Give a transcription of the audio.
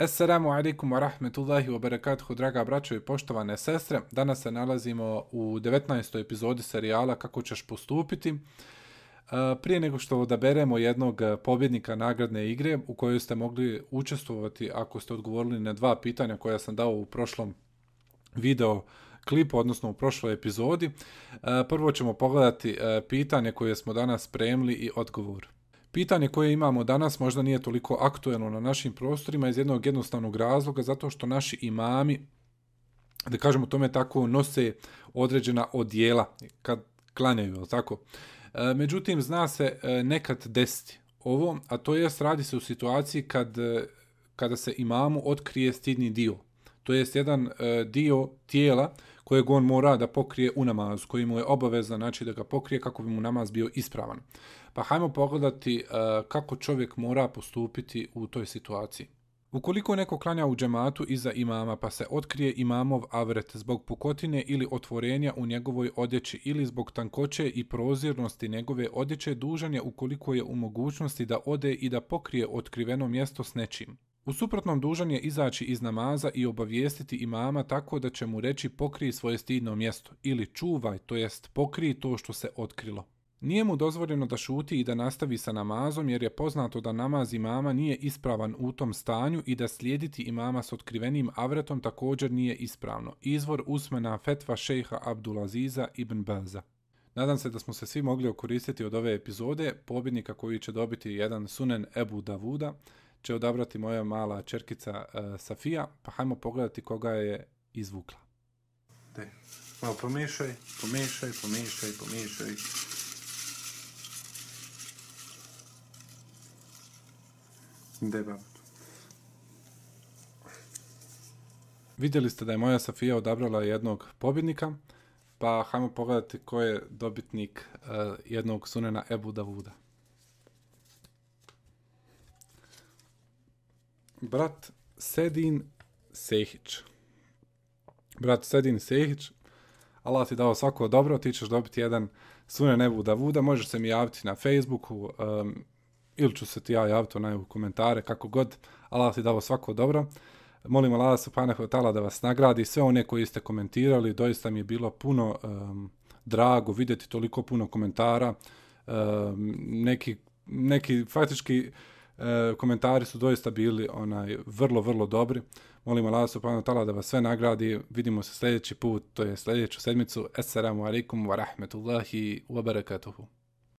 Assalamu alaikum wa rahmetullahi wa barakatuhu, draga braćo i poštovane sestre. Danas se nalazimo u 19. epizodi serijala Kako ćeš postupiti. E, prije nego što odaberemo jednog pobjednika nagradne igre u kojoj ste mogli učestvovati ako ste odgovorili na dva pitanja koja sam dao u prošlom video klipu, odnosno u prošloj epizodi, e, prvo ćemo pogledati e, pitanje koje smo danas spremili i odgovor. Pitanje koje imamo danas možda nije toliko aktuelno na našim prostorima iz jednog jednostavnog razloga, zato što naši imami, da kažemo tome tako, nose određena odjela kad klanjaju, tako? E, međutim, zna se e, nekad desiti ovo, a to je radi se u situaciji kad, e, kada se imamu otkrije stidni dio. To jest jedan e, dio tijela kojeg on mora da pokrije u namazu, koji mu je obavezan znači da ga pokrije kako bi mu namaz bio ispravan. Pa hajmo pogledati uh, kako čovjek mora postupiti u toj situaciji. Ukoliko neko klanja u džematu iza imama pa se otkrije imamov avret zbog pukotine ili otvorenja u njegovoj odjeći ili zbog tankoće i prozirnosti njegove odjeće, dužan je ukoliko je u mogućnosti da ode i da pokrije otkriveno mjesto s nečim. U suprotnom dužan je izaći iz namaza i obavijestiti imama tako da će mu reći pokrij svoje stidno mjesto ili čuvaj, to jest pokrij to što se otkrilo. Nije mu dozvoljeno da šuti i da nastavi sa namazom jer je poznato da namaz imama nije ispravan u tom stanju i da slijediti imama s otkrivenim avretom također nije ispravno. Izvor usmena fetva šejha Abdulaziza ibn Baza. Nadam se da smo se svi mogli okoristiti od ove epizode. Pobjednika koji će dobiti jedan sunen Ebu Davuda će odabrati moja mala čerkica uh, Safija, pa hajmo pogledati koga je izvukla. De, malo pomiješaj, pomiješaj, pomiješaj, pomiješaj. Deba. Vidjeli ste da je moja Safija odabrala jednog pobjednika, pa hajmo pogledati ko je dobitnik uh, jednog sunena Ebu Davuda. Brat Sedin Sehić. Brat Sedin Sehić, Allah ti dao svako dobro, ti ćeš dobiti jedan sunen Nebu Davuda, možeš se mi javiti na Facebooku, um, ili ću se ti ja javiti onaj u komentare, kako god, Allah ti dao svako dobro. Molim Allah subhanahu wa ta'ala da vas nagradi sve one koji ste komentirali, doista mi je bilo puno um, drago vidjeti toliko puno komentara, um, neki, neki faktički uh, E, komentari su doista bili onaj vrlo, vrlo dobri. Molim Allah subhanahu ta'ala da vas sve nagradi, vidimo se sljedeći put, to je sljedeću sedmicu. Assalamu alaikum wa rahmetullahi wa barakatuhu.